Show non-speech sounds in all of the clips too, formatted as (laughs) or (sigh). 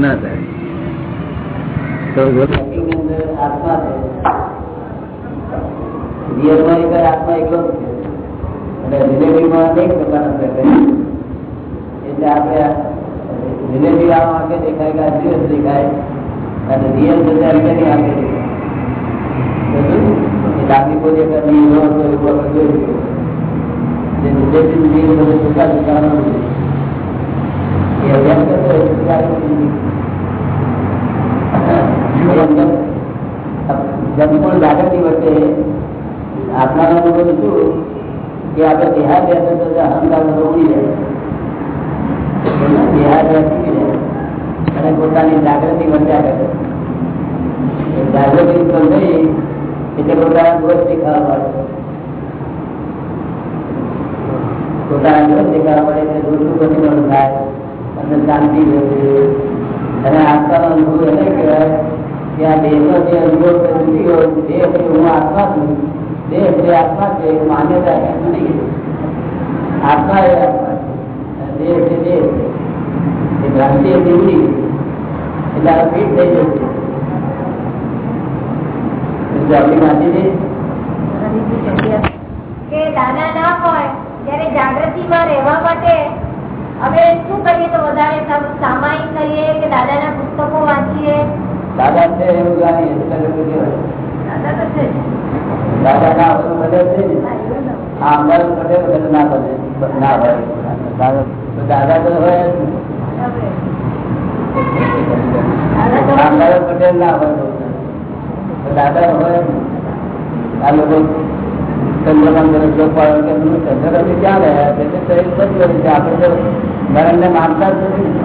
ના થાય. આત્મા એકલો રિલેટિવમાં પ્રકારના એટલે આપણે રિલેટિવ આમ આંખે દેખાય કે અદ્રિયસ દેખાય અને રિયલ બધા રીતે આંખે દેખાય આપણી કોઈ કરવી ન જોયું જે રિલેટિવ રિયલ બધું ટૂંકા ટૂંકાનું છે એ અભ્યાસ કરતો હોય તો જન્મ જાગૃતિ વચ્ચે આત્માનું બધું શું કે આપણે દેહાદ રહેતો તો અહંકાર બધો ઉડી જાય દેહાદ અને પોતાની જાગૃતિ વધ્યા કરે જાગૃતિ ઉત્પન્ન થઈ એટલે પોતાના દોષ દેખાવા મળે પોતાના દોષ દેખાવા મળે એટલે દોષનું પ્રતિબંધ થાય. અને શાંતિ અને આત્માનો અનુભવ એને કહેવાય કે આ દેહનો જે અનુભવ જુદી હોય, દેહ છે, હું આત્મા છું. દેહ જે આત્મા છે, એ માન્યતા એમ નહીં આત્મા એ આત્મા છે. દેહ છે દેહ છે. એ ભ્રાંતિ એ દીવડી એટલે આ ફીટ થઈ જશે આપણી માતી કે દાદા ના હોય ત્યારે જાગૃતિમાં રહેવા માટે હવે શું કરીએ તો વધારે સામાયિક કરીએ કે દાદાના પુસ્તકો વાંચીએ? દાદા છે એવું જાણીએ બધું દાદા તો છે દાદા ના હોય બધે છે ને આ બધે. ના બને ના હોય. દાદા. તો હોય પટેલ ના. દાદા હોય આ લોકો ચંદ્રકાંત શ્લોક પાડો કે તમે ચંદ્રકાંત ક્યાં રહ્યા છે તે શરીર બદલેલું છે આપણે તો મરણને માનતા જ નથી ને.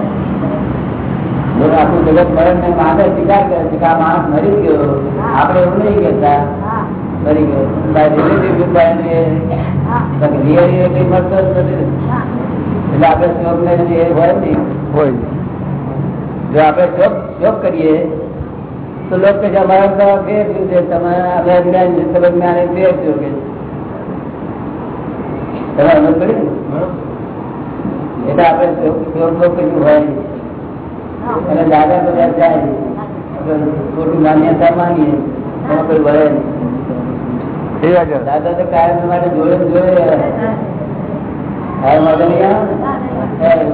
જો આખું જગત મરણને માને સ્વીકાર કરે છે કે આ માણસ મરી ગયો આપણે એવું નહીં કહેતા હા, મરી ગયો બાય રિલેટિવ બાય હા, રિયલ કઈ મળતો જ નથી ને. હા. એટલે આપણે શોક ને જે હોય ને હોય જો આપણે શોક શોક કરીએ તો લોકો કે અમારા તો ફેર થયું છે તમે અમે જ્ઞાન છે તમે જ્ઞાને ફેર થયો કે તમે અમલ કરી એટલે આપણે શોક કર્યું હોય અને દાદા બધા જાય આપણે માન્યતા માનીએ. એમાં કોઈ વળે નહીં. દાદા તો કાયમ માટે જોડે જોડે કાયમ માટે નહીં આવે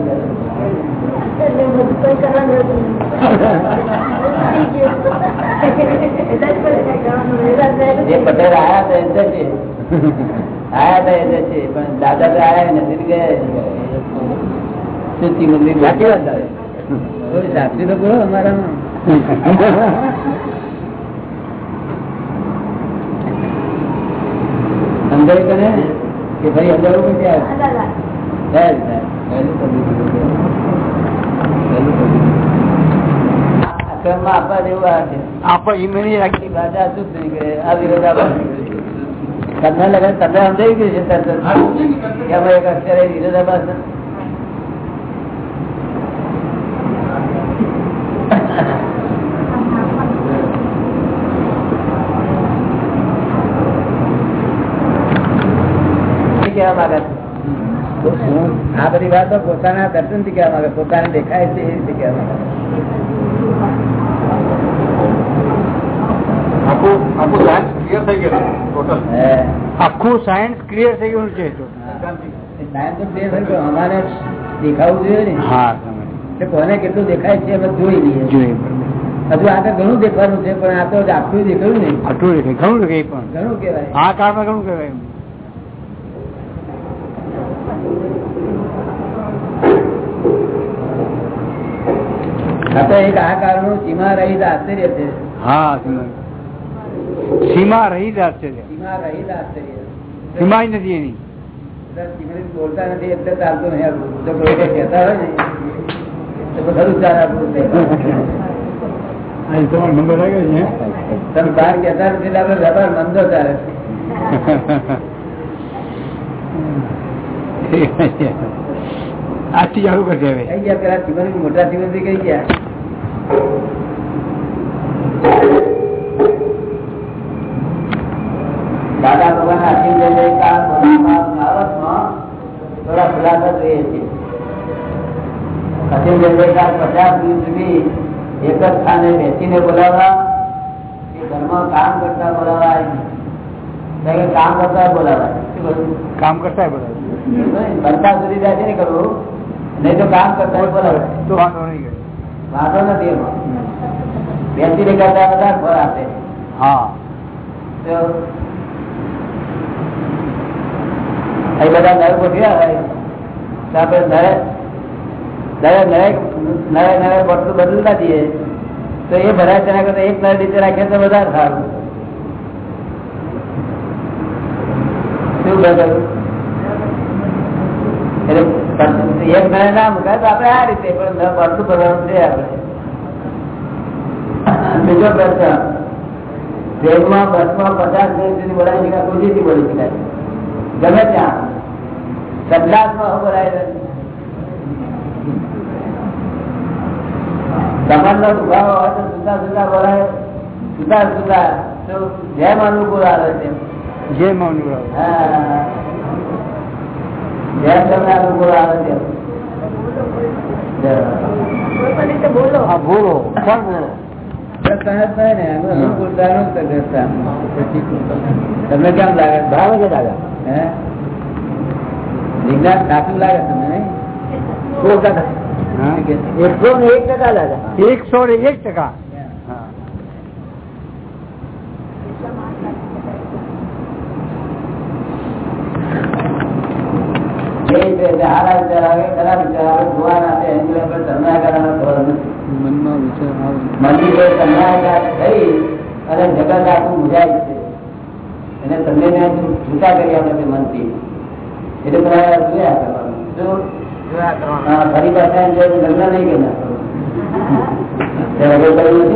જ પટેલ આયા હતા એ જશે આયા હતા એ જશે પણ દાદા તો આયા નથી ગયા સુચી મંદિર સાચી વાત છે. કોઈ તો બોલો અમારામાં અંદર કરે કે ભાઈ અંદર ઉપર હા, ત્યાં દાદા. પહેલ થાય. પહેલું પગલું કીધું. પહેલું પગલું. આ ક્રમમાં આપવા જેવું આ છે આપણે આખી શું થઈ ગયા આ વિરોધાભાસ નીકળે તમને લગે તમને સમજાઈ ગયું છે તરત જ? કે આમાં એક અક્ષર એ વિરોધાભાસ નથી? શું કહેવા માંગે છે? આ બધી વાતો પોતાના દર્શનથી કહેવા માંગે પોતાને દેખાય છે એ રીતે કહેવા માંગે આખું આખું સાયન્સ ક્લિયર થઈ ગયું ટોટલ આખું સાયન્સ ક્લિયર થઈ ગયું છે સાયન્સ તો થઈ ગયું. અમારે દેખાવું જોઈએ ને. હા કોને કેટલું દેખાય છે અમે જોઈ લઈએ. જોઈએ હજુ આગળ ઘણું દેખવાનું છે પણ આ તો આખું દેખાયું ને. આટલું દેખાય ઘણું દેખાય પણ. ઘણું કહેવાય. આ કાળમાં ઘણું કહેવાય આ તો એક આ કારણો સીમા રહી આશ્ચર્ય છે. હા સીમા સીમા રહી આશ્ચર્ય સીમા રહી આશ્ચર્ય સીમા નથી એની. બોલતા નથી એટલે ચાલતું નહીં. કહેતા હોય ને. તો ખરું ચાલે આપણું નંબર લાગ્યો છે તમે બહાર કહેતા નથી એટલે આપણે મંદો ચાલે આજથી ચાલુ કરશે હવે. કઈ ગયા પેલા સિમરન મોટા સિમરન કઈ ગયા? દાદા ભગવાન આશીર્વાદ લઈ ભગવાન ભારતમાં ખુલાસો જોઈએ છે અસીમ જનરેશન પચાસ દિવસ સુધી એક જ સ્થાને બેસીને બોલાવવા કે ઘરમાં કામ કરતા બોલાવાય કારણ કામ કરતા બોલાવાય. કામ કરતા બધા બનતા સુધી નહીં કરવું નહીં તો કામ કરતા બોલાવાય. તો વાંધો નહીં વાંધો નથી એમાં. બેસીને કરતા બધા ફળ આપે. હા તો એ બધા નળ ગોઠવ્યા હોય. તો આપણે નળે નળે નળે નળે નળે બટલું બદલતા જઈએ તો એ ભરાય તેના કરતા એક નળ નીચે રાખીએ તો વધારે સારું. શું બદલ એટલે પછી એક નળે ના મુકાય તો આપણે આ રીતે, પણ નળ બટલું ભરવાનું છે આપણે. બીજો પ્રશ્ન ટ્રેનમાં બસમાં પચાસ મિનિટ સુધી બોલાવી શકાય ખુશીથી બોલી શકાય. ગમે ત્યાં. સંદાસમાં બોલાય કમરનો દુખાવો હોય તો સુતા સુતા બોલાય સુતા સુતા જેમ અનુકૂળ આવે છે જે મૌની જેમ તમને અનુકૂળ આવે છે બોલો બોલો. પણ બોલો? તમને કેમ લાગે? ભાવે છે દાદા હે? વિજ્ઞાન સાચું લાગે તમને એકસો ને એક ટકા દાદા એકસો ને એક ટકા? અને જગત આખું મુજાય છે. એને તમને છૂટા કરી આપે છે મનથી. એટલે તમારે જોયા કરવાનું. શું હા, ફરી પાછા લગ્ન નહીં કે ના કરવું. ત્યારે કોઈ કર્યું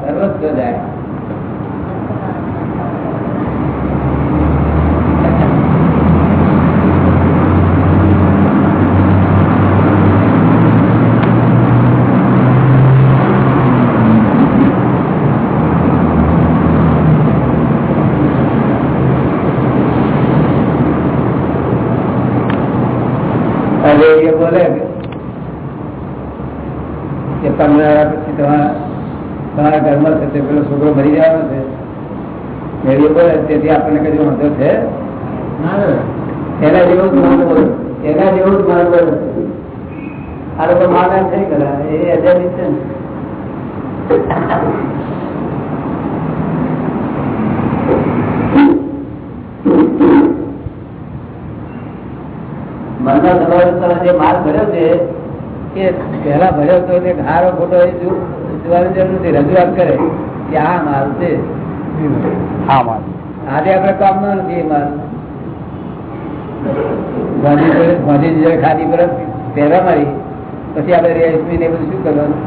સર્વસ્વ ને એ બોલે કે? પંદર પછી તમારા ઘરમાં છે તે પેલો છોકરો ભરી જવાનો છે. એ બોલે, તેથી આપણને કદી વાંધો છે? પહેલા ભર્યો તો તે હારો ખોટો એ જોવાની જરૂર નથી રજૂઆત કરે કે આ માલ છે. હા આજે આપણે કામ નો નથી એ માલ. ગાંધી ગાંધીજી ખાદી પર પહેરા મારી પછી આપણે રેશમી ને બધું શું કરવાનું?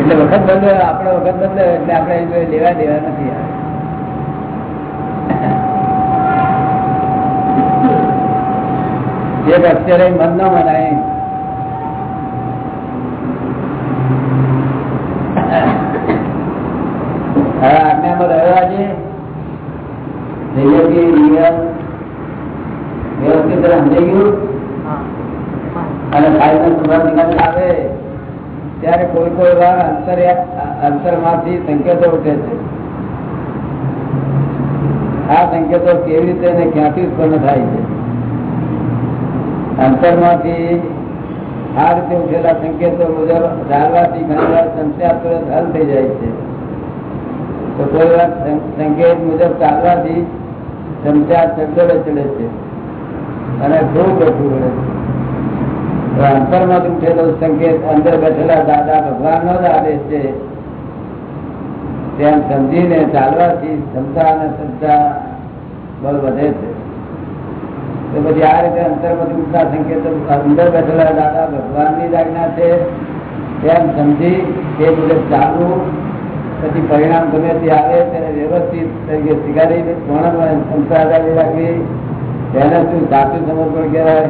એટલે વખત બદલે આપણો વખત બદલે એટલે આપણે લેવા દેવા નથી યાર. એક અત્યારે મન ન મનાય. આજ્ઞામાં રહ્યો આજે? વ્યવસ્થિત સમજાઈ ગયું? અને નિકાલ આવે ત્યારે કોઈ કોઈ વાર અંતરમાંથી સંકેતો ઉઠે છે. આ સંકેતો કેવી રીતે ક્યાંથી ઉત્પન્ન થાય છે? અંતરમાંથી આ રીતે ઉઠેલા સંકેતો મુજબ ધારવાથી ઘણી વાર સંસ્યા તુરંત હલ થઈ જાય છે. તો કોઈ વાર સંકેત મુજબ ચાલવાથી સંસ્યા ચગડે ચડે છે અને ખૂબ ઓછું પડે છે. અંતરમાં ઉઠેલો સંકેત અંદર બેઠેલા દાદા ભગવાનનો જ આદેશ છે. તેમ સમજીને ચાલવાથી ક્ષમતા અને શ્રદ્ધા બળ વધે છે. તો પછી આ રીતે અંતરમાંથી ઉઠતા સંકેતો અંદર બેઠેલા દાદા ભગવાનની જ આજ્ઞા છે. તેમ સમજી તે મુજબ ચાલવું, પછી પરિણામ ગમે તે આવે તેને વ્યવસ્થિત તરીકે સ્વીકારી પૂર્ણ સંસ્કારી રાખવી. તેને શું સાચું સમર્પણ કહેવાય?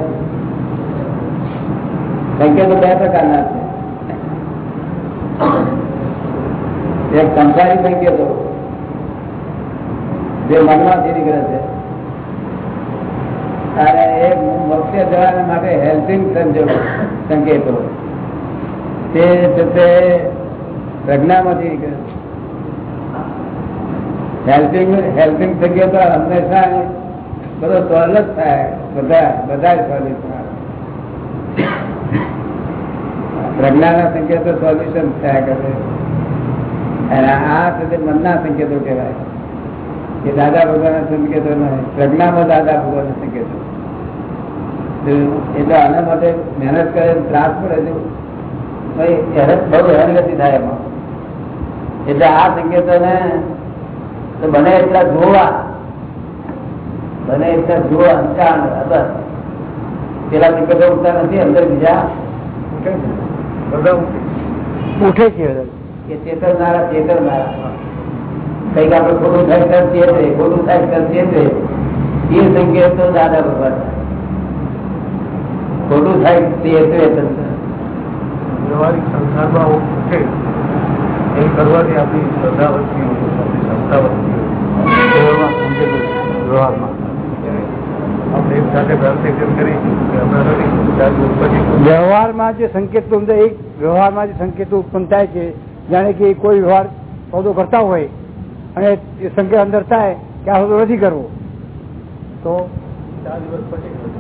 સંકેતો બે પ્રકારના છે. એક સંસારી સંકેતો, જે મનમાંથી નીકળે છે. અને એ મોક્ષે જવા માટે હેલ્પિંગ સંજોગો સંકેતો. તે છે પ્રજ્ઞામાંથી નીકળે. હેલ્પિંગ હેલ્પિંગ સંકેતો હંમેશા બધો સોલ્વ જ થાય. બધા બધા સોલ્વ થાય. પ્રજ્ઞાના સંકેતો સોલ્યુશન થયા કરે અને આ સાથે મનના સંકેતો કહેવાય. કે દાદા ભગવાન સંકેતો નહીં. પ્રજ્ઞામાં દાદા ભગવાન સંકેતો એટલે આના માટે મહેનત કરે ત્રાસ પડે છે બહુ હેરગતિ થાય એમાં. એટલે આ સંકેતોને તો બને એટલા જોવા. બને એટલા જોવા અંચાણ બસ પેલા સંકેતો ઉઠતા નથી અંદર બીજા ઉઠે છે. કે ચેતવનારા ચેતવનારા કંઈક આપણે ખોટું સાહેબ કર ચેતવે ખોટું સાહેબ કર ચેતવે એ સંકેત તો દાદા ભગવાન. ખોટું સાહેબ તે તંત્ર વ્યવહારિક સંસારમાં ઉઠે એ કરવાથી આપણી શ્રદ્ધા વધતી હોય આપણી ક્ષમતા વધતી હોય. વ્યવહારમાં આપણે એક સાથે પ્રાર્થના કરી કે હમણાં નથી ચાર દિવસ પછી વ્યવહારમાં જે સંકેતો એક વ્યવહારમાં જે સંકેતો ઉત્પન્ન થાય છે જાણે કે કોઈ વ્યવહાર સોદો કરતા હોય અને એ સંકેત અંદર થાય કે આ બધું નથી કરવો. તો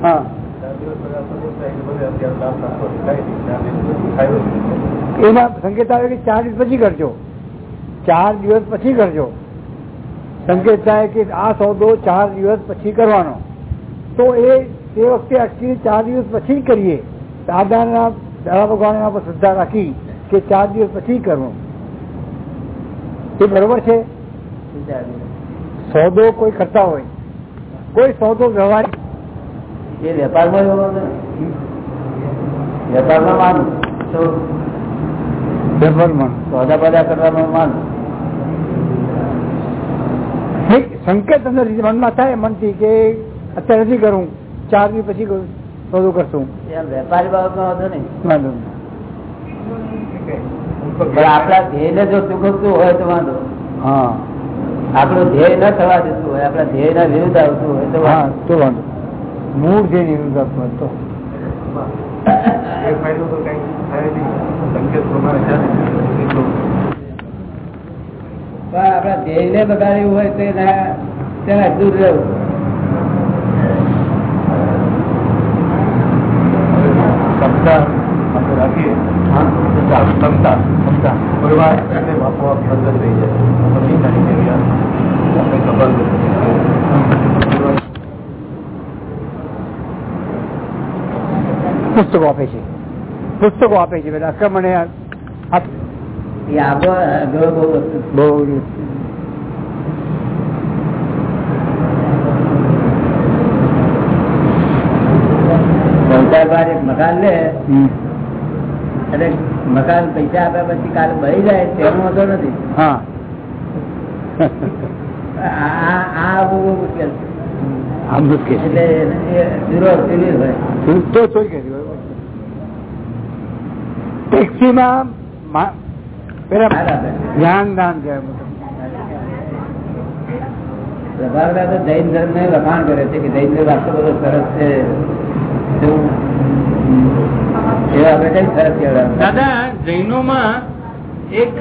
હા. એમાં સંકેત આવે કે ચાર દિવસ પછી કરજો. ચાર દિવસ પછી કરજો. સંકેત થાય કે આ સોદો ચાર દિવસ પછી કરવાનો. તો એ તે વખતે અટકીને ચાર દિવસ પછી કરીએ. દાદાના દાદા ભગવાન પર શ્રદ્ધા રાખી કે ચાર દિવસ પછી કરવું. એ બરોબર છે? સોદો કોઈ કરતા હોય. કોઈ સોદો વ્યવહાર એ વેપારમાં વેપારમાં માનું વ્યવહારમાં સોદા બદા કરવામાં માનું સંકેત અંદર મનમાં થાય મનથી કે અત્યારે નથી કરું. ચાર દિવસ પછી કરું. સોદો કરશું. વેપારી બાબતમાં વાંધો નહીં. વાંધો નહીં. પણ આપણા ધ્યેયને જો ચૂકવતું હોય તો વાંધો. હા. આપણું ધ્યેય ન થવા દેતું હોય આપણા ધ્યેયના વિરુદ્ધ આવતું હોય તો હા તો વાંધો મૂળ ધ્યેય નિરુદ્ધાત્મક તો. એ ફાયદો તો કઈ થાય નહીં. સંકેત પ્રમાણે ચાલે એટલું. પણ આપણા ધ્યેયને બગાડ્યું હોય તો એના તેના દૂર રહેવું. ક્ષમતા આપણે રાખીએ. ક્ષમતા ક્ષમતા પરિવાર વાર બંધ થઈ જાય સમજી જાય કે યાર આપણે ખબર નથી. પુસ્તકો આપે છે. પુસ્તકો આપે છે બાર એક મકાન લે અને મકાન પૈસા આપ્યા પછી કાલ ભરી જાય તેનો વાંધો નથી. હા. આ બહુ મુશ્કેલ છે. આમ મુશ્કેલ. એટલે એ દૂરો દૂરી હોય તો તો જ કહેતી હોય. ટેક્સીમાં મા- પેલા હાલ આપે ધ્યાન દાન તો જૈન ધર્મ ને લખાણ કરે છે કે જૈન ધર્મ આટલો બધો સરસ છે દાદા જૈનો જૈનોમાં એક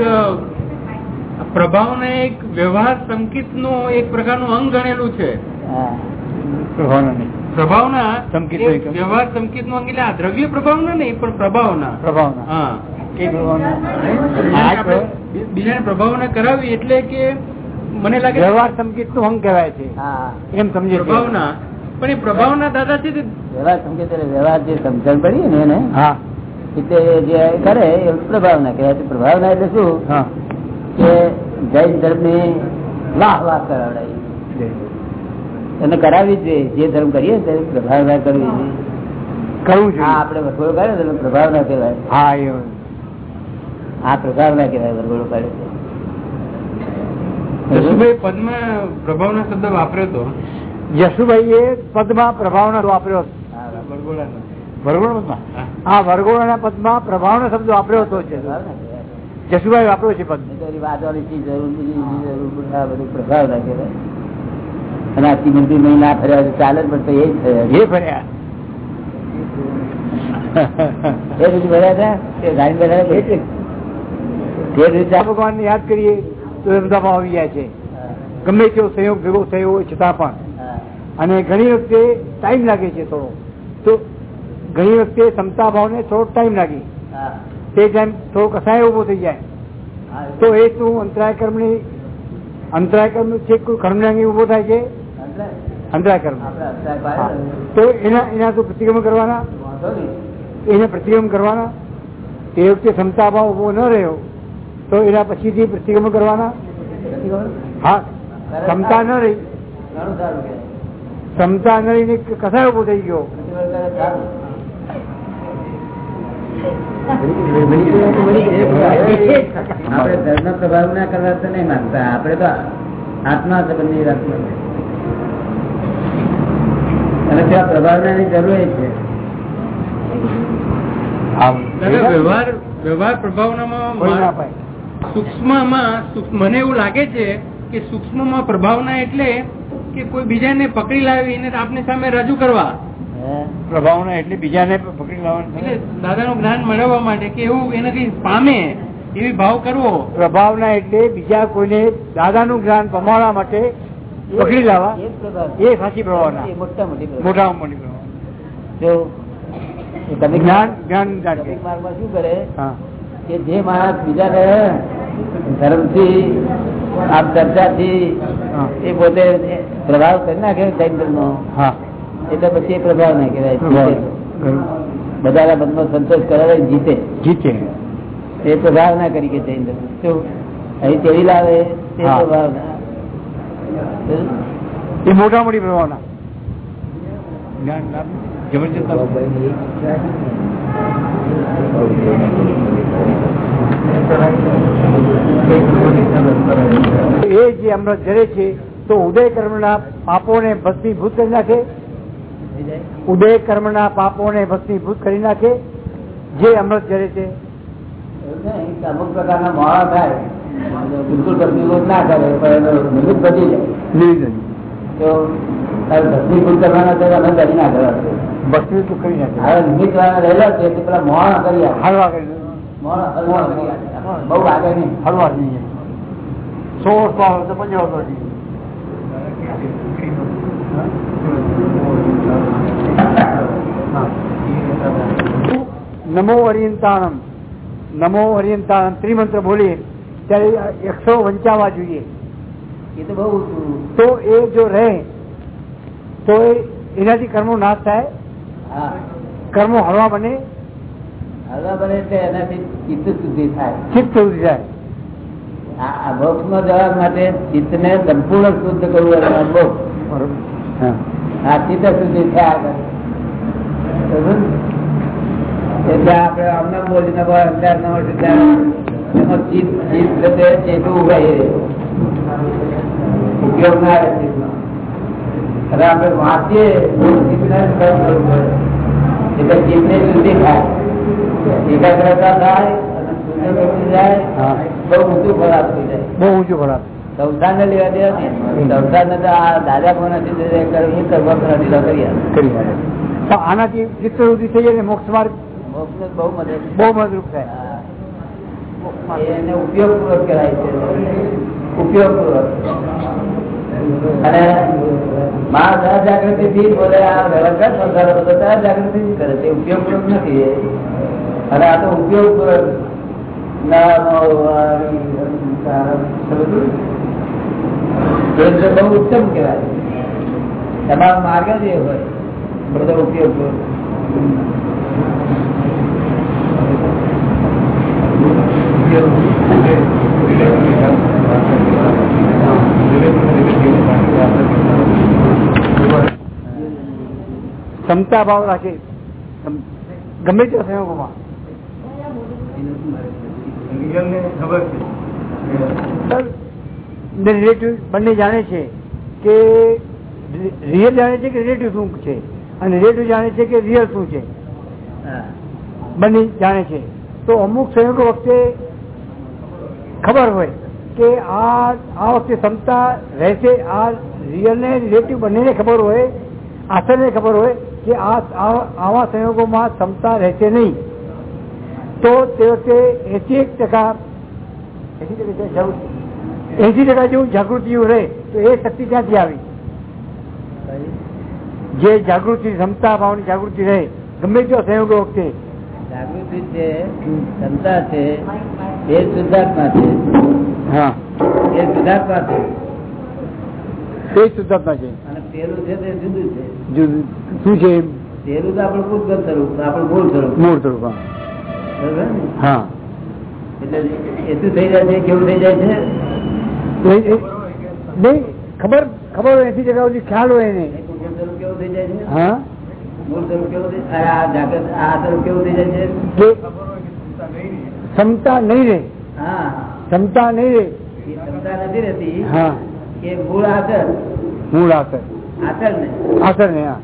પ્રભાવ ને એક વ્યવહાર સંકેતનું એક પ્રકારનું અંગ ગણેલું છે. પ્રભાવ નહીં. પ્રભાવના એક- વ્યવહાર સંકેત નો અંગ એટલે આ દ્રવ્ય પ્રભાવના નહીં પણ પ્રભાવના. પ્રભાવના. હા. બીજાને પ્રભાવના કરાવી એટલે કે મને લાગે વ્યવહાર સંકેતનું અંગ કહેવાય છે. હા. એમ સમજે પ્રભાવના. પણ એ પ્રભાવના દાદા છે વ્યવહાર સમજે વ્યવહાર જે સમજણ પડી ને એને હા. એટલે જે કરે એ પ્રભાવના કહેવાય છે. પ્રભાવના એટલે શું? કે જૈન ધર્મની વાહ વાહ કરાવડાવી એને કરાવી જ જોઈએ જે ધર્મ કરીએ તે પ્રભાવના કરવી જોઈએ કરવું જોઈએ. આપણે વરઘોડો કાઢે તો પ્રભાવના કહેવાય. હા એ આ પ્રભાવના કહેવાય વરઘોડો જશુભાઈ પદમાં પ્રભાવના શબ્દ વાપર્યો હતો યશુભાઈએ પદમાં પ્રભાવના વાપર્યો. વરઘોડા હા. વરઘોડાના પદમાં પ્રભાવના શબ્દ વાપર્યો હતો ને? જશુભાઈ વાપર્યો છે પદ શી જરૂર બધું પ્રભાવ રાખે છે. અને આ શ્રીમંતી નહીં ના ફર્યા ચાલે પણ તો એ ફર્યા. એ રીતે ભર્યા હતા એ ગાડી ભર્યા એ રીતે ભગવાન ને યાદ કરીએ તો એ આવી ગયા છે. ગમે તેવો સંયોગ ભેગો થયો હોય છતાં પણ. અને ઘણી વખતે ટાઈમ લાગે છે થોડો. તો ઘણી વખતે ક્ષમતા ભાવને થોડો ટાઈમ લાગે. તે ટાઈમ થોડો કસાય ઊભો થઈ જાય. તો એ શું અંતરાય કર્મની અંતરાય કર્મ છે કર્મને ઊભો થાય છે. તો એના એના તો પ્રતિક્રમણ કરવાના? એને પ્રતિક્રમણ કરવાના? તે વખતે ક્ષમતા ભાવ ઊભો ન રહ્યો, તો એના પછીથી પ્રતિક્રમણ કરવાના? હા. ક્ષમતા ન રહી. ક્ષમતા ન રહીને કસાય ઊભો થઈ ગયો. આપડે ધર્મ પ્રભાવ ના કરવા તો નહીં માનતા આપણે તો આત્મા સંબંધી રાખવા અને ત્યાં પ્રભાવનાની જરૂર છે. વ્યવહાર વ્યવહાર પ્રભાવનામાં સૂક્ષ્મમાં મને એવું લાગે છે કે સૂક્ષ્મમાં પ્રભાવના એટલે કે કોઈ બીજાને પકડી લાવીને આપની સામે રજૂ કરવા? પ્રભાવના એટલે બીજાને પકડી એટલે દાદા નું? જ્ઞાન મેળવવા માટે કે એવું એનાથી કઈ પામે એવી ભાવ કરવો. પ્રભાવના એટલે બીજા કોઈને દાદા નું જ્ઞાન પમાડવા માટે પકડી લાવવા? એ ફાંસી એ મોટા મોટી મોટી પ્રભાવના જો તમે જ્ઞાન જ્ઞાન માર્ગમાં શું કરે? કે જે માણસ બીજાને ધર્મથી આપ ચર્ચાથી એ પોતે પ્રભાવ કરી નાખે જૈન એટલે પછી એ પ્રભાવ. ના કહેવાય. બધાના મનમાં સંતોષ કરાવે જીતે. જીતે. એ પ્રભાવ ના કરી કે જૈન ધર્મ. શું અહીં તેડી લાવે? તે પ્રભાવ ના એ મોટા મોટી પ્રભાવના એ જે અમૃત જરે છે, તો ઉદય કર્મના પાપોને ભસ્મીભૂત કરી નાખે. ઉદય કર્મના પાપોને ભસ્મીભૂત કરી નાખે. જે અમૃત જરે છે. અમુક પ્રકારના મોડા થાય. બિલકુલ ભસ્મીભૂત ના કરે પણ એનો નિમિત્ત બચી જાય તો તારે ભસ્મીભૂત કરવાના તો અમે કરી ના કરવા ભસ્મીભૂત કરી નાખે હવે નિમિત્ત વાળા રહેલા છે તે પેલા મોડા કરી આપે હળવા કરી મોડા હલવા કરી આપે બહુ આગળ નહીં હળવા થઈ જાય સો વર્ષ આવે તો પંદર વર્ષ થઈ નમો અરિયંતાણમ નમો અરિયંતાણમ ત્રિમંત્ર બોલીએ ત્યારે એકસો વંચાવા જોઈએ એ તો બહુ ઊંચું. તો એ જો રહે તો એ એનાથી કર્મો નાશ થાય હા કર્મો હળવા બને હલવા બને એટલે એનાથી ચિત્ત શુદ્ધિ થાય ચિત્ત ઉડી જાય આ આ મોક્ષમાં જવા માટે ચિત્તને સંપૂર્ણ શુદ્ધ કરવું એનો અનુભવ બરોબર હા આ ચિત્ત શુદ્ધિ થયા આગળ બરોબર? એટલે આપણે આમને બોલીને બહાર અંધાર ન હોય ત્યારે એમાં ચિત્ત ચિત્ત છે ચેતું ઉગાય ઉપયોગ ના રહે ચિત્તનો. અને આપણે વાંચીએ તો ચિત્તને જ બંધ કરવું પડે. એટલે ચિત્તની શુદ્ધિ થાય એકાગ્રતા થાય અને શુદ્ધ બની જાય હા. બહુ ઊંચું ફળ આપી જાય બહુ ઊંચું ખરાબ સંસાર ને લેવા દેવા નહીં સંસાર ને તો આ દાદા પણ નથી એ કરવું કરવા પર નથી કરી આપે. કરી આવે તો આનાથી ચિત્ત વૃદ્ધિ થઈ જાય ને મોક્ષ માર્ગ મોક્ષને બહુ મદદ બહુ મદદરૂપ થાય હા. ઉપયોગ પૂર્વક કરાય છે. ઉપયોગપૂર્વક. અને માણસ જાગૃતિ થી બોલે આ વ્યવસ્થા સંસાર બધો તો જાગૃતિ કરે છે. ઉપયોગ પૂર્વક નથી અને આ તો ઉપયોગ પૂર્વક બહુ ઉત્તમ કહેવાય. તમારો માર્ગ જ એ હોય. બધો ઉપયોગપૂર્વક. ક્ષમતા ભાવ રાખે ગમે તે સંયોગોમાં રિયલ ને ખબર છે ને રિલેટિવ બંને જાણે છે કે રિયલ જાણે છે કે રિલેટિવ શું છે અને રિલેટિવ જાણે છે કે રિયલ શું છે હા. બંને જાણે છે તો અમુક સંયોગો વખતે ખબર હોય કે આ આ વખતે ક્ષમતા રહેશે, આ રિયલ ને રિલેટિવ બંનેને ખબર હોય આસરને ખબર હોય કે આ આવા સંયોગોમાં ક્ષમતા રહેશે નહીં. તો તે વખતે એસી એક ટકા એસી ટકા જેવું જાગૃતિ રહે, તો એ શક્તિ ક્યાંથી આવી? જે જાગૃતિ ક્ષમતા ભાવની જાગૃતિ રહે, ગમે તેવા સંયોગો વખતે. જાગૃતિ છે ક્ષમતા છે એ શુદ્ધાત્મા છે. હા. એ શુદ્ધાત્મા છે. તે શુદ્ધાત્મા છે. અને પેલું છે તે જુદું છે. જુદું. શું છે? પેલું તો આપણું પૂતગલ સ્વરૂપ આપણું મૂળ સ્વરૂપ. મૂળ સ્વરૂપ હા. બરોબર ને? હા. એટલે એ શું થઈ જાય છે? કેવું થઈ જાય છે? નહીં ખબર ખબર એથી જગ્યા ખ્યાલ હોય કેવું થઈ જાય છે? હા? ક્ષમતા નહીં રે ક્ષમતા નહીં રે ક્ષમતા નથી રહેતી હા. કે મૂળ આચર મૂળ આસર આચર ને આસર ને હા.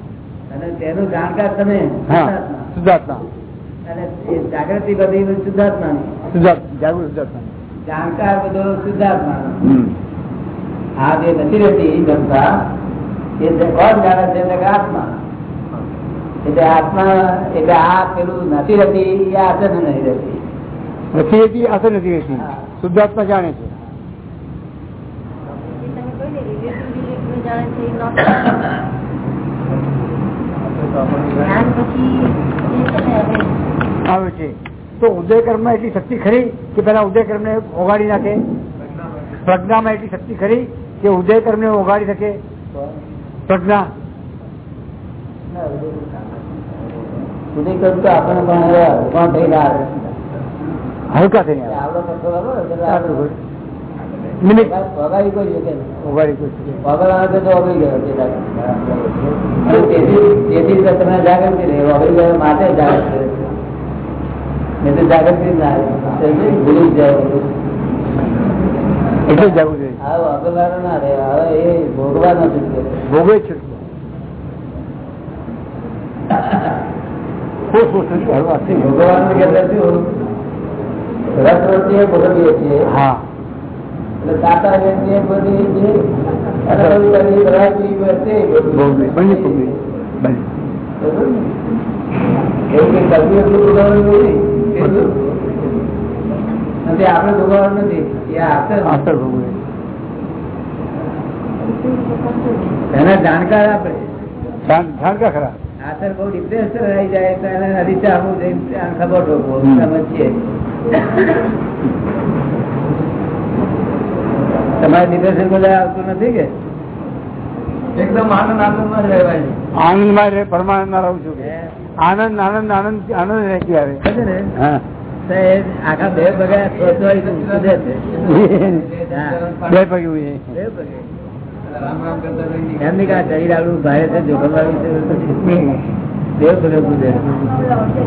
અને તેનું જાણકાર તમે હા. શુદ્ધાત્મા. અને જાગૃતિ બધી શુદ્ધાત્મા જાગૃત શુદ્ધાત્મા. જાણકાર બધો શુદ્ધાત્મા. આ જે નથી રહેતી ક્ષમતા એ કોણ જાણે છે આત્મા. એટલે આત્મા એટલે આ પેલું નથી રહેતી એ આસન નથી રહેતી. નથી રહેતી આસન નથી રહેતી. શુદ્ધાત્મા જાણે છે. આવે છે. તો ઉદયકર્મ એટલી શક્તિ ખરી કે પેલા ઉદયકર્મ ને ઓગાડી નાખે? પ્રજ્ઞામાં એટલી શક્તિ ખરી કે ઉદયકર્મ ને ઓગાડી શકે? પ્રજ્ઞા. સુધી કરું તો આપણને પણ હવે કોણ થઈ રહ્યા હલકા થઈને આવે. આવડો કરતો બરાબર એટલે આટલું આપણે બધું. મિનિટ પગારી કોઈ શકે નહીં. ઓગાડી કોઈ શકે. પગાર આવે તો ઓગળી ગયો તે દાડે. અને તેથી તેથી તો તમને જાગૃતિ રહે ઓગળી ગયો માટે જાગૃતિ રહે નહીં તો જાગૃતિ જ ના રહે. સમજ્યું? ભૂલી જ જાય બધું. એટલે જ જાગવું જોઈએ હવે અગલાનો ના રહે હવે એ ભોગવાનો છૂટકે ભોગવે જ છૂટકો ખુશ થઈ ગયો. ભોગવાનું રસવર્તીએ ભોગવીએ છીએ. હા. વ્યક્તિએ આપણે ભોગવવાનું નથી. ભોગવે એના જાણકાર આપણે. જાણકાર ખરા. આસર બહુ ડિપ્રેસ રહી જાય તો એને અરીસા આવું જઈને ખબર ઠોકવો સમજીએ. તમારે ડિપ્રેશન બધા આવતું નથી કે? એકદમ આનંદ આનંદમાં જ રહેવાય આનંદમાં રહે પરમાનંદમાં રહું છું? આનંદ આનંદ આનંદ આનંદ રહેતી આવે ને? એ આખા પગે. બે પગે (laughs) બે પગે. રામ રામ એમ નહીં કે શરીર આવડું ભારે છે જોખમ આવ્યું છે દેવ પગે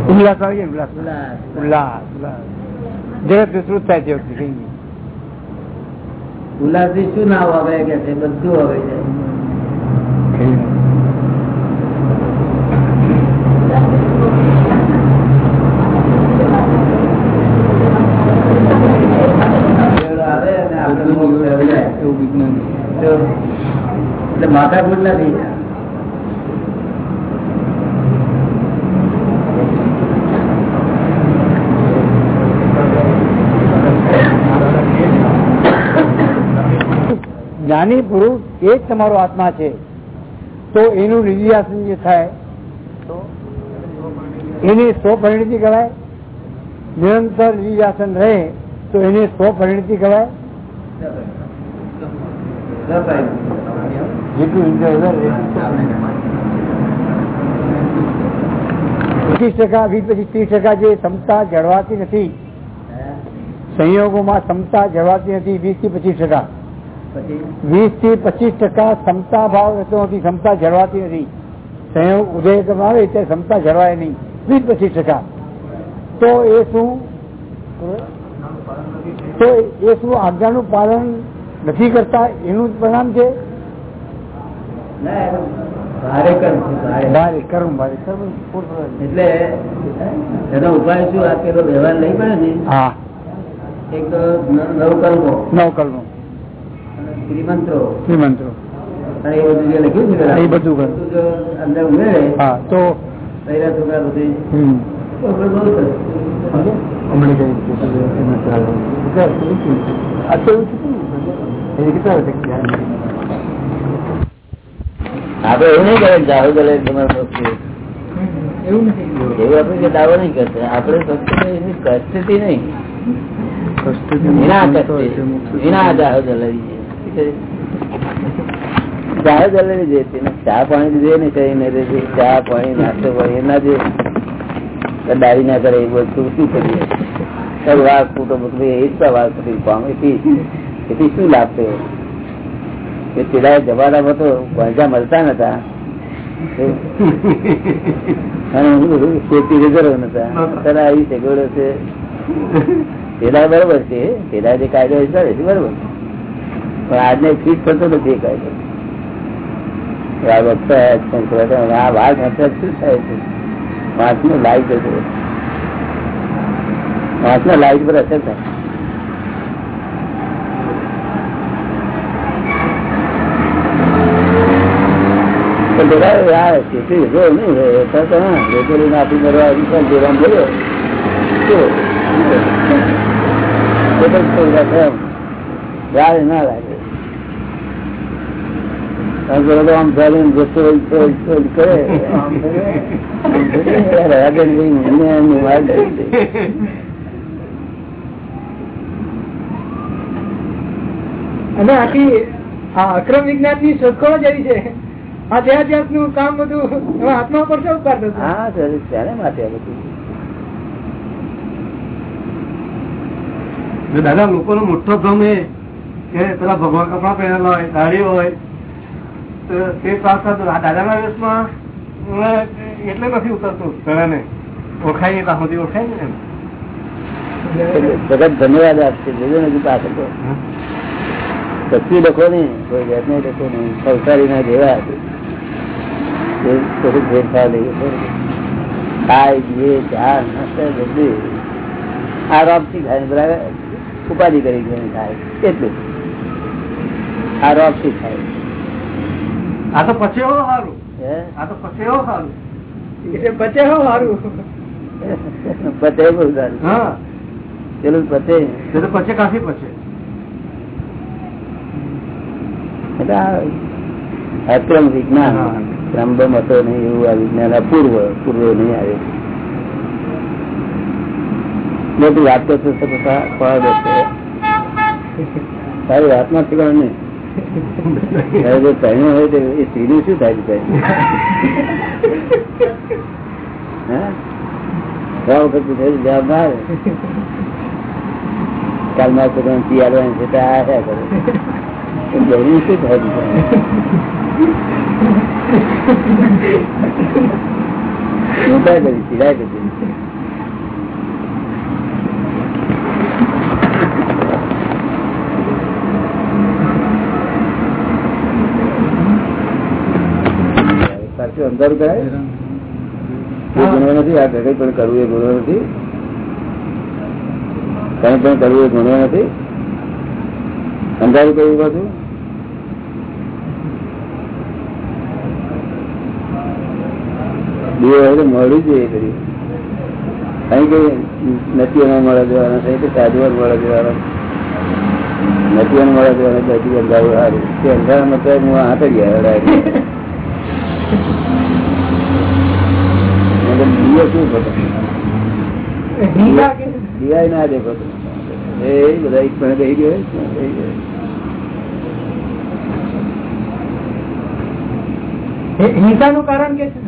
ઉલ્લાસ આવી ઉલ્લાસ. ઉલ્લાસ. જગત વિસ્તૃત થાય છે ઉલ્લાસથી શું ના આવે કે છે બધું આવે જાય કઈ નહીં. દેવડો આવે અને આપણે મોક્ષ મેળવી જાય. તો એટલે થઈ ગયા જ્ઞાની પુરુષ એ જ તમારો આત્મા છે. તો એનું નિર્યાસન જે થાય એની સ્વપરિણતિ કહેવાય. નિરંતર નિર્યાસન રહે તો એની સ્વપરિણતિ કહેવાય. પચીસ ટકા વીસ પછી ત્રીસ ટકા જે ક્ષમતા જળવાતી નથી. સંયોગોમાં ક્ષમતા જળવાતી નથી વીસથી પચીસ ટકા. વીસથી પચીસ ટકા ક્ષમતા ભાવ રહેતો નથી ક્ષમતા જળવાતી નથી. સંયોગ ઉદય આવે ત્યારે ક્ષમતા જળવાય નહીં. વીસ પચીસ ટકા. તો એ શું? તો એ શું આજ્ઞાનું પાલન નથી કરતા? એનું પરિણામ છે? ભારે કર્મ ભારે. ભારે કર્મ ભારે કર્મ. પૂરું. એટલે એનો ઉપાય શું? આ પેલો વ્યવહાર લઈ પડે ને? હા. એક તો ન- નવ કર્મો. નવ કર્મ. અને શ્રીમંત્રો શ્રીમંત્રો અને એ બધું જે લખ્યું છે એ બધું કર્મ. અંદર ઉમેરે હા તો પહેલા છોકરા બધું હમ. તો આપણે બહુ સરસ. હમણાં કઈ એમાં ચાલે. આ તો એવું નહીં કરે દાવો કરે તમારે એવું આપણે દાવો નહીં કરતા. આપડે ફક્ત એની નહીં. ચા પાણી દે ને કઈ ચા પાણી નાસ્તો પાણી એના જે દારી ના કરે એ બધું શું કરીએ? વાઘ ફૂટો બધું એ વાઘ ફૂટી પામ. એથી શું લાભ થયો? એ પેલા જમાનામાં તો પૈસા મળતા નતા. અત્યારે પેલા જે કાયદો હિસાબે પણ આજને ફીટ થતો નથી કાયદો. આ વખતે આ વાઘ હત્યા શું થાય છે? વાંચ લાઈટ હતો લાઈટ પર અસર થાય તો બધા આ ખેતી જો નહીં રહે તો તો હા રેતોરીને આપી મરવા અધિકાર દેવામ બોલ્યો શું? એ તો થોડી વાત એમ. યાદ ના. અને આખી અક્રમ વિજ્ઞાનની શોધખોળ જ એવી છે. આ દેહાધ્યાસનું કામ બધું પર હા ત્યારે માટે બધું. દાદા ભ્રમ એ કે પેલા ભગવાન કપડા પહેરેલા હોય દાઢી હોય તો તે પાછા તો આ દાદાના વેશમાં એટલે નથી ઉતરતું ઘણાને ઓળખાય નહીં ત્યાં સુધી ઓળખાય ને જગત ધન્યવાદ આપશે જોજો નથી પાછળ તો. કચ્છી લખો નહીં કોઈ જાતને લખો નહીં સંસારી ના જેવા લઈએ ખાય પીએ ચા નાસ્તા બધું. ઉપાધિ કરી કરીને થાય એટલું આ રોગ આ તો પછી એવો સારું આ તો પછી એવો સારું એટલે બચે હો સારું પતે બહુ સારું. હા. પેલું પતે તે તો પછી કાફી પછી એટલે આ અક્રમ વિજ્ઞાન. હા. ક્રમબમ હતો નહીં, એવું આ વિજ્ઞાન અપૂર્વ પૂર્વ નહીં આવે. મોટી વાત તો થશે પછી ફળ દેશે તારી વાતમાં ઠીકાણ નહીં પહેણ્યું હોય તો એ સ્ત્રીનું શું થાય છે? હે? વખત પૂછે જવાબ ના આવે. કાલ મારે પોતાનું પિયારવાનું છે, તો આ કરે? શું થાય સાચું, અંધારું કરાય એ નથી આ કઈ પણ કરવું એ ગુનો નથી. કઈ પણ કરવું એ ગુનો નથી. અંધારું કયું પાછું બે હોય મળ્યું જોઈએ કર્યું કઈ કઈ નદીઓમાં મળે દેવાના. કઈ કઈ સાધુઓને મળે દેવાના. નદીઓને મળવા દેવાના. બધી અંધારું સારું. તે અંધારા મતલબ હું હાથ ગયા કે દિવાય ના દેખો તો. એ બધા એક પણ કહી ગયો કહી ગયો હિંસાનું કારણ કે છે?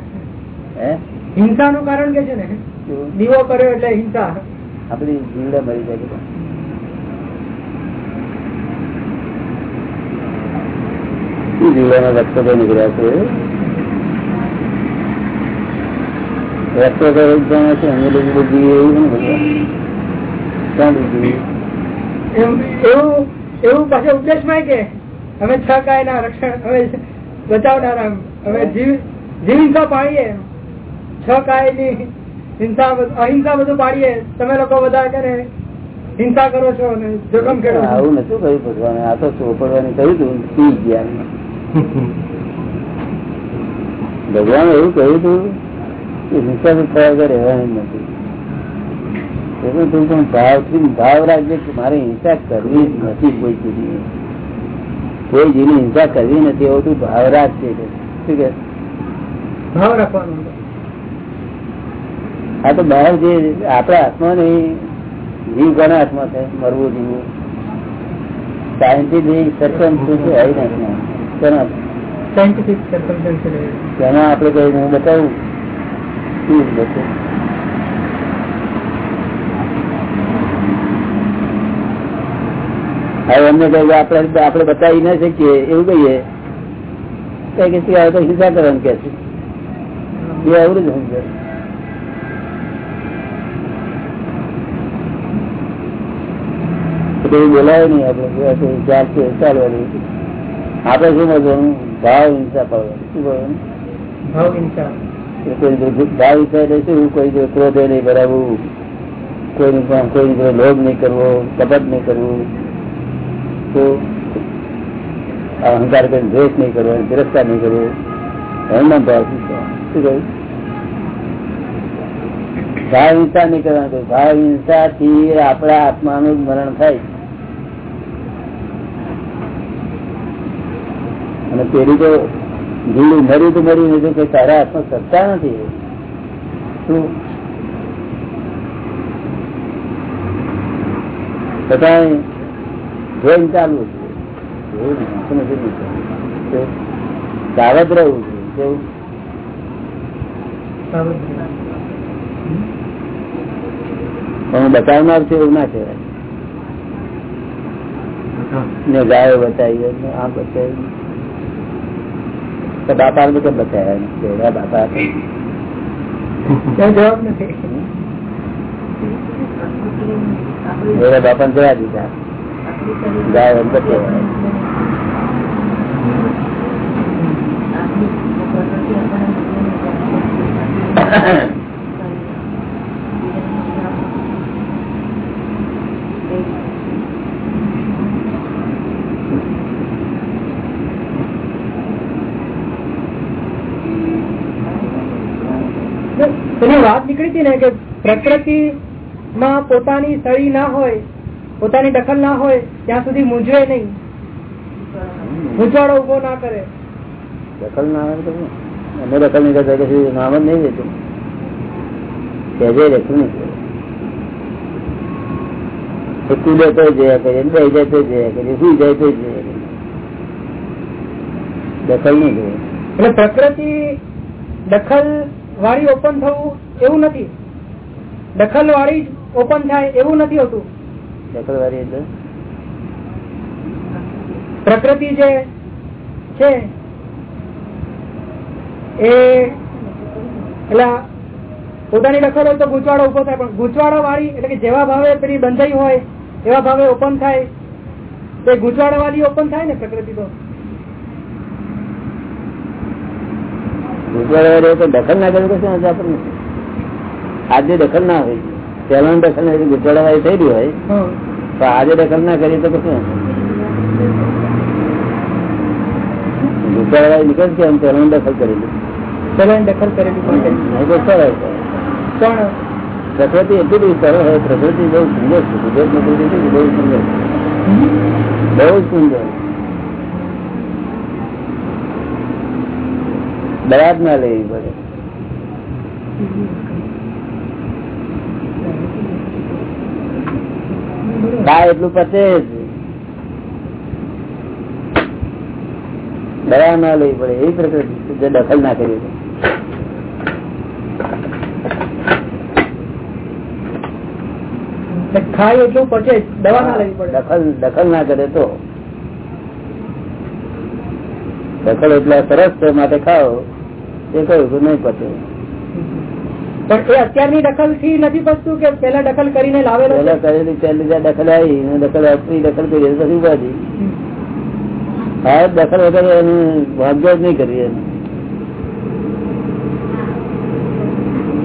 ને નું કારણ કે છે ને? દીવો કર્યો એટલે હિંસા. આપડી જીવડા મરી જાય જીવડામાં રક્તકો નીકળ્યા છે. રક્તકો છે બધી એવું ને બધા એમ એવું કે અમે છ ગાય ના રક્ષણ અમે બચાવનારા અમે જીવ જીવ હિંસા પાડીએ છ ગાય હિંસા અહિંસા બધું પાડીએ તમે લોકો બધા કે હિંસા કરો છો ને જોખમ કરો. આવું નતું કહ્યું ભગવાન આ તો ચોપડવાનું કહ્યું હતું પી ગયા ભગવાન એવું કહ્યું હતું કે હિંસા તો થયા વગર રહેવાની નથી. એટલે તું પણ ભાવથી ભાવ રાખજે કે મારે હિંસા કરવી જ નથી કોઈ જીની કોઈ જીની હિંસા કરવી નથી એવો તું ભાવ રાખજે. શું કે ભાવ રાખવાનો આ તો બહાર જે આપણા હાથમાં નહીં જીવ ઘણા હાથમાં છે મરવું જીવવું સાયન્ટિફિક તેમાં હું બતાવું. હવે એમને કહ્યું આપડે આપણે બતાવી ના શકીએ એવું કહીએ. કઈ કે આવે તો હિંસા કરવાનું કે છે. એ અવરું જ સમજે એવું બોલાય નહીં આપણે છે ચાલવાની આપણે શું મજવાનું ભાવ હિંસા પાડવાની શું કરવાનું ભાવ હિંસા. કોઈ ભાવ હિંસા એટલે શું? કોઈ ક્રોધે નહીં ભરાવવું કોઈની પણ કોઈની જોડે લોભ નહીં કરવો કપટ નહીં કરવું તો અહંકાર કરીને દ્વેષ નહીં કરવો તિરસ્કાર નહીં કરવો. એમના ભાવ શું કહ્યું? ભાવ હિંસા નહીં કરવાનું. ભાવ હિંસા થી આપણા આત્માનું નું મરણ થાય. અને પેલી તો જીવ મર્યું તો મર્યું નહીં કે તારા હાથમાં સત્તા નથી. શું? છતાં જોઈને ચાલવું છે સાવધ રહેવું છે પણ બતાવનાર છે એવું ના કહેવાય. ને ગાયો બતાવી આ બતાવી તો બાપા ને કેમ કેવડા બાપા. જવાબ નથી. બાપા ને જવા દીધા. એની વાત નીકળી હતી ને કે પ્રકૃતિ માં પોતાની સળી ના હોય પોતાની દખલ ના હોય ત્યાં સુધી મૂંઝવે નહીં. મૂંઝવાડો ઊભો ના કરે. દખલ ના આવે તો અમે દખલ નહીં કરતા કે નામ જ નહીં દેતું સહેજે રહેતું નહીં કૂદે તો જયા કરે બે જાય તો જયા કરે સુઈ જાય તો જયા દખલ નહીં જોઈએ એટલે પ્રકૃતિ દખલ વાળી ઓપન થવું એવું નથી. દખલ વાળી ઓપન થાય એવું નથી હોતું. દખલ વાળી એટલે? પ્રકૃતિ જે છે એ એટલે પોતાની દખલ હોય તો ગુચવાડો ઊભો થાય પણ ગુચવાડો વાળી એટલે કે જેવા ભાવે પેલી બંધાઈ હોય એવા ભાવે ઓપન થાય. તો ગૂંચવાડા વાળી ઓપન થાય ને પ્રકૃતિ તો? ગુજરાત તો દખલ ના કરે કશું શું આપણને? આજે દખલ ના હોય. પહેલા દખલ ના ગુજરાત વાળી થઈ રહ્યું હોય. તો આજે દખલ ના કરીએ તો કશું ગુજરાત વાળી નીકળ એમ પહેલા દખલ કરેલી પેલા એને દખલ કરેલી પણ કરી. નહીં તો સરળ પ્રકૃતિ એટલી બધી સરળ હોય પ્રકૃતિ બહુ સુંદર છે. ગુજરાત પ્રકૃતિ બહુ સુંદર બહુ સુંદર. દવા જ ના લેવી પડે એટલું પચે જ. દવા ના લેવી પડે. એવી પ્રકૃતિ જે દખલ ના કરી ખાય એટલું પચે દવા ના લેવી પડે. દખલ દખલ ના કરે તો. દખલ એટલા સરસ છે માટે ખાઓ. એ કહ્યું કે નહીં પતે. પણ એ અત્યારની દખલથી નથી પસતું કે પેલા દખલ કરીને લાવેલો પેલા કરેલી પહેલી જ્યાં દખલ આવી દખલ આપી દખલ કરી પછી ઉપાધિ હા દખલ વગર એનું ભાગ્ય જ નહીં કરીએ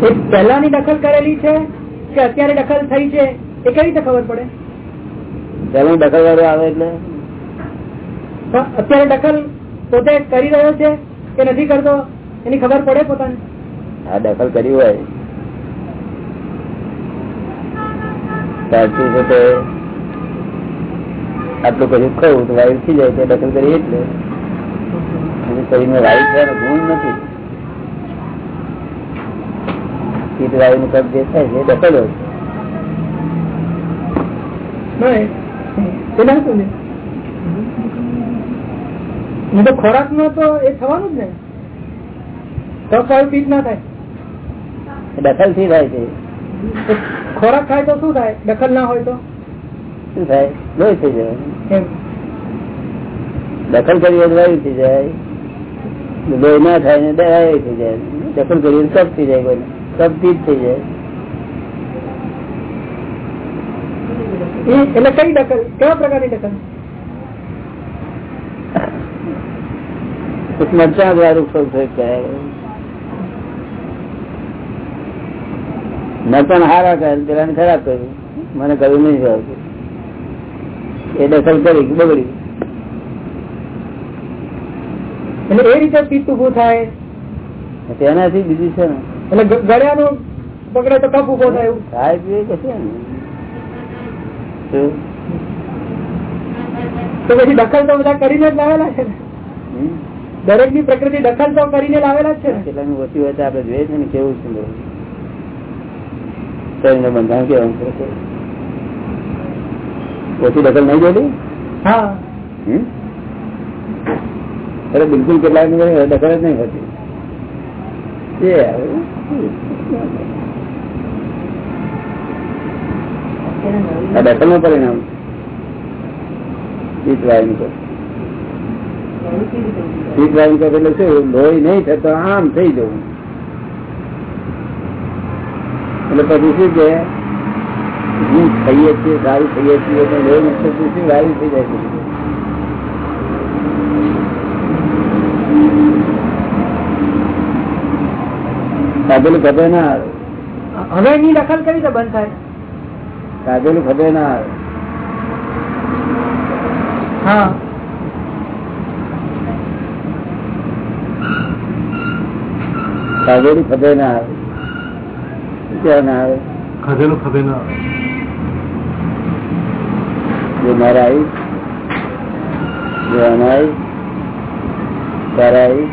એ પહેલાની દખલ કરેલી છે કે અત્યારે દખલ થઈ છે? એ કઈ રીતે ખબર પડે? પેલું દખલ વાળું આવે એટલે? અત્યારે દખલ પોતે કરી રહ્યો છે કે નથી કરતો? એની ખબર પડે પોતાને? આ દખલ કરી હોય. સાચું છે તે આટલું કશું કહું તો વાયુ થઈ જાય તે દખલ કરી એટલે. શરીરમાં વાયુ થવાનો ગુણ નથી. શીત વાયુ નું કપ જે થાય છે એ દખલ હોય. ખોરાક નો તો એ થવાનું જ ને. તો કલ્પિત ના થાય. દખલથી થાય છે. ખોરાક ખાય તો શું થાય? દખલ ના હોય તો? શું થાય? લોહી થઈ જાય. દખલ કરીએ વાયુ થઈ જાય. લોહી ના થાય ને દયા થઈ જાય. દખલ કરી સબ થઈ જાય કોઈ સબથી થઈ જાય. એટલે કઈ દખલ કેવા પ્રકારની દખલ મરચા દ્વારા ઉત્સવ થયો થાય પણ હારા કર્યા પેલા ખરાબ કર્યું. મને કહ્યું નહીં જવું એ દખલ કરી બગડી. એટલે એ રીતે પિત્ત ઉભું થાય. તેનાથી બીજું છે ને. એટલે ગ- બગડે તો કપ ઊભો થાય એવું. થાય પીએ કે છે ને. તો પછી દખલ તો બધા કરીને જ લાવેલા છે? દરેકની પ્રકૃતિ દખલ તો કરીને લાવેલા છે ને. કેટલાની ઓછી હોય આપડે જોઈએ છે ને કેવું છે બધું. શરીરનું બંધારણ કેવું ઓછી દખલ નહીં જોઈ હા. અરે બિલકુલ કેટલાક દખલ જ નહીં હતી એ આ દખલનું પરિણામ વાયુ નું એટલે શું? લોહી નહીં થતો આમ થઈ જવું. એટલે પછી શું કે હું ખાઈએ છીએ સારું ખાઈએ છીએ પણ લોહી નથી થતું શું વાયુ થઈ જાય છે કાઢેલું ખબર ના આવે હવે એની દખલ કઈ રીતે બંધ થાય કાઢેલું ખબર ના આવે હા કાઢેલું ખબર ના આવે ક્યાં ના આવે? ના આવે. મારા આવી તારા આવી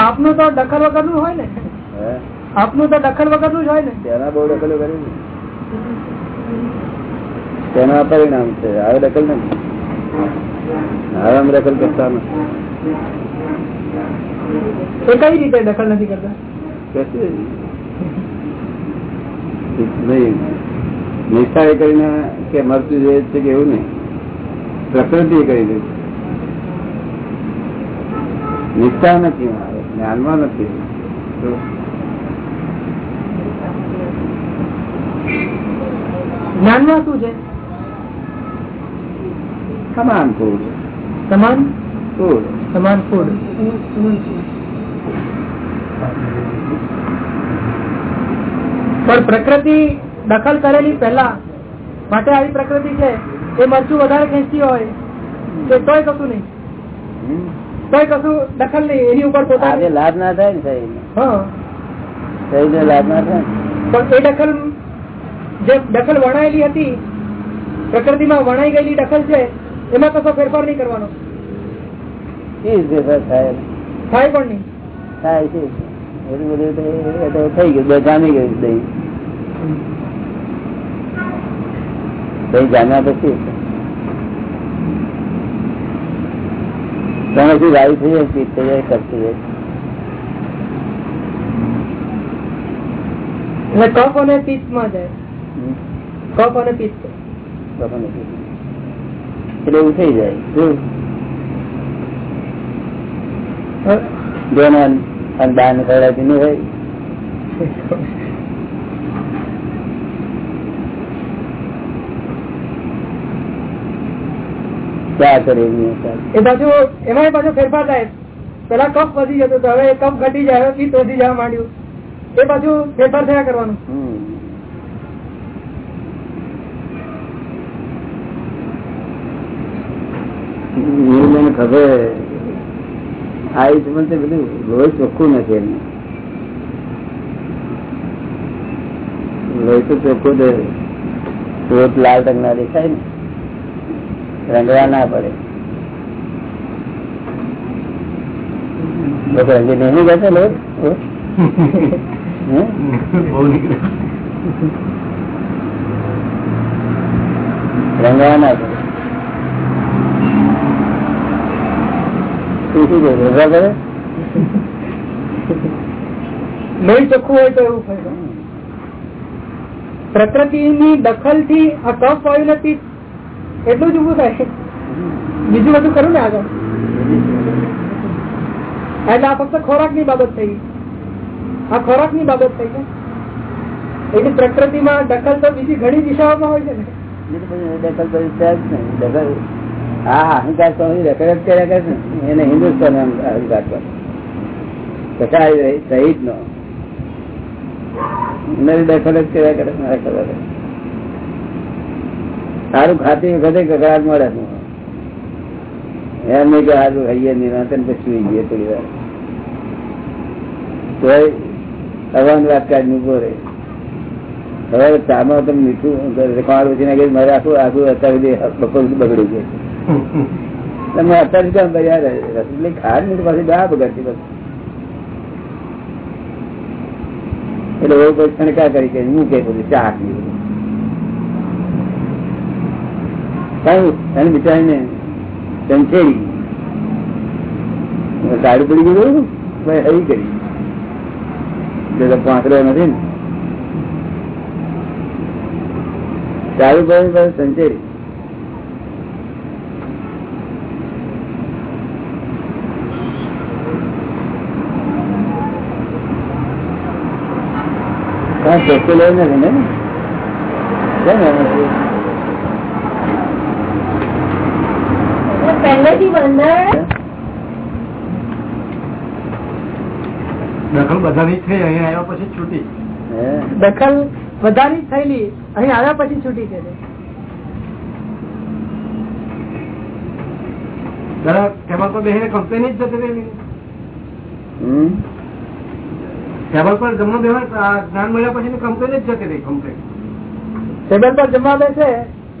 આપનું તો દખલ વગરનું હોય ને. આપનું તો દખલ વગરનું જ હોય ને. તેના બહુ દખલ કરી તેના પરિણામ છે. હવે દખલ નથી. હવે અમે દખલ કરતા નથી. કઈ રીતે દખલ નથી કરતા? નિષ્ઠા એ કરીને કે મરતું જે છે કે એવું નહીં. પ્રકૃતિ કરી દે નિષ્ઠા નથી મારે. જ્ઞાનમાં નથી તો જ્ઞાનમાં શું છે? સમાન ફૂડ. સમાન? ફૂડ. સમાન ફૂડ. પણ પ્રકૃતિ દખલ કરેલી પહેલા માટે આવી પ્રકૃતિ છે એ મરચું વધારે ખેંચતી હોય તો તોય કશું નહીં. તોય કશું દખલ નહીં એની ઉપર પોતાની લાભ ના થાય ને શરીરને લાભ ના થાય પણ એ દખલ જે દખલ વણાયેલી હતી પ્રકૃતિમાં વણાઈ ગયેલી દખલ છે એમાં કશો ફેરફાર નહીં કરવાનો. થાય. પણ નહીં. થાય છે. થઈ ગયું જામી ગયું દહીં. દહીં જામ્યા પછી. તમે શું વાયુ થઈ જાય થઈ જાય કપ જાય? એટલે કફ અને પિત્તમાં જાય. કફ અને પિત્ત. કફ અને પિત્ત. એટલે એવું થઈ જાય. દાન કરાતી નહીં હોય. ક્યાં કરે એ બાજુ એમાં પાછો ફેરફાર થાય. પેલા કફ વધી જતો હવે એ કફ ઘટી જાય પિત્ત વધી જવા માંડ્યું. એ પાછું ફેરફાર થયા કરવાનું. હમ. નીલબેન મને છે બધું લોહી ચોખ્ખું નથી એમને લોહી તો ચોખ્ખું દે ચોટ લાલ રંગના દેખાય ને. રંગવા ના પડે. લોકો રંગી નહીં લોટ હે? રંગવા ના પડે. તું શું તો દખલથી આ કફ વાયુ નથી, એટલું જ ઉભું થાય. બીજું બધું ખરું ને આગળ? એટલે આ ફક્ત ખોરાકની બાબત થઈ. આ ખોરાકની બાબત થઈ છે એની પ્રકૃતિમાં દખલ તો બીજી ઘણી દિશાઓમાં હોય છે ને. દખલ નહીં. દખલ હા અહંકાર તો અહીં કર્યા કરે ને. એને હિન્દુસ્તાન અહંકાર પર કસાય સહિત નો. દખલ જ કર્યા કરે ખબર સારું ખાતી વખતે કકડાટ મળે. એમ નહીં કે સારું ખાઈએ નહીં પછી ગયે થોડી વાર. તોય અવાન વાત કાઢ મૂકો રે હવે ચામાં તમે મીઠું ખાવાનું પછી મારે આખું આખું અત્યારે બપોર બગડી ગયું તમે અત્યારે કેમ યાર રસગુલ્લી ખાડ નહીં પાછી બા બગડતી બસ. એટલે એવું કોઈ છણકા કરી કે મૂકે બધું ચા ને બધું કયું એને બિચારીને સંચેરી સાડું પડી ગયું ભાઈ હરી કરી. પાંચરો નથી ને ચાલુ પડે પછી કાંઈ નથી ને? દખલ બધાની થઈ આવ્યા પછી છૂટી. હે? દખલ બધાની થયેલી અહીં આવ્યા પછી છૂટી છે. જરા તો બે કંપની જ જતી રહેલી હમ? ટેબલ પર જ્ઞાન મળ્યા પછી કમ્પ્લેન જ જતી રહી કમ્પ્લેન ટેબલ પર જમવા બેસે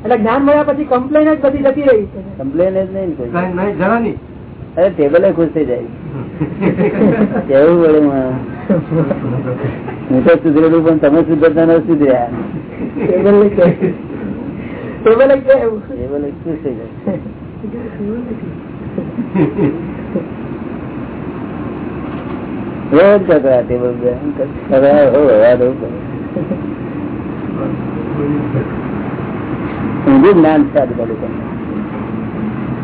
એટલે જ્ઞાન મળ્યા પછી કમ્પ્લેન જ બધી જતી રહી છે. કમ્પ્લેન જ નહીં કોઈ. નહીં નહીં, જરા નહીં અરે ટેબલે ખુશ થઈ જાય. કેવું પડે હું? તો સુધરેલું પણ તમે સુધરતા ન સુધર્યા. ટેબલ ટેબલ એવું. ખુશ થઈ જાય. (laughs) રોજ કકડા ટેબલ પર કકડા હો હવા દઉં કરે. ઊંધું જ્ઞાન છે તમને.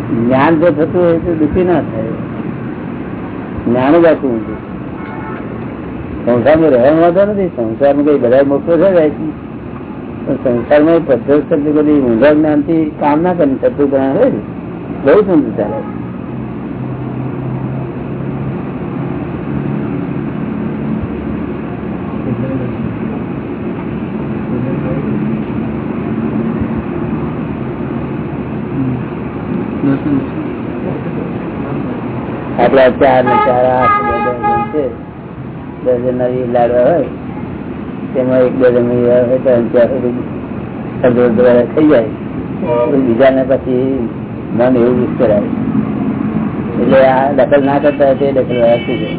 જ્ઞાન જો થતું હોય તો દુઃખી ના થાય જ્ઞાન જ આખું ઊંધું સંસારમાં રહેવાનો વાંધો નથી સંસારમાં કઈ બધા મોકલો છે જાય છે. પણ સંસારમાં પદ્ધતિ બધી ઊંધા જ્ઞાનથી કામ ના કરી શકતું જ્ઞાન હોય બહુ ઊંધું ચાલે આટલા ચાર ને ચાર આઠ છે ડઝન લાડવા હોય, તેમાં એક ડઝન હોય, ત્રણ ચાર અડધો થઈ જાય. બીજાને પછી મન એવું વિસ કરાય એટલે આ દખલ ના કરતા તે દખલ જાય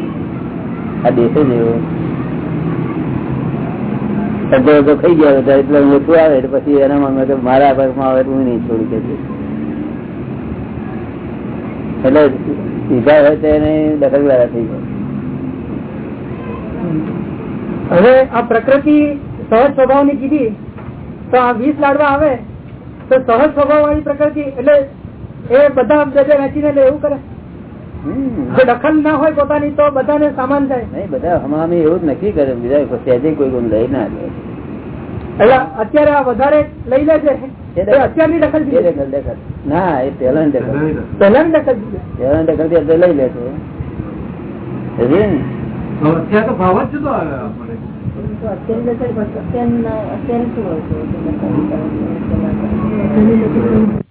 આ દેશ જ એવો. અડધો અડધો ખાઈ ગયા એટલે ઓછું આવે પછી એના મનમાં મારા ભાગમાં આવે તો હું નહીં છોડી કે એટલે સીધા હોય તો એને દખલ વાળા થઈ જાય હવે આ પ્રકૃતિ સહજ સ્વભાવની કીધી તો આ વીસ લાડવા આવે તો સહજ સ્વભાવ વાળી પ્રકૃતિ એટલે એ બધા બે વેચીને લે એવું કરે? દખલ ના હોય પોતાની તો બધાને સામાન થાય. નહીં બધા હમામી એવું જ નક્કી કરે બીજા સહેજે કોઈ ગુણ લઈ ના લે. એટલે અત્યારે આ વધારે લઈ લે છે. ના એ પહેલા ની દખલથી લઈ લે છે. ને? અત્યારે તો ભાવ જ જુદો આવે આપણે. અત્યારની અત્યારના અત્યારે શું હોય છે?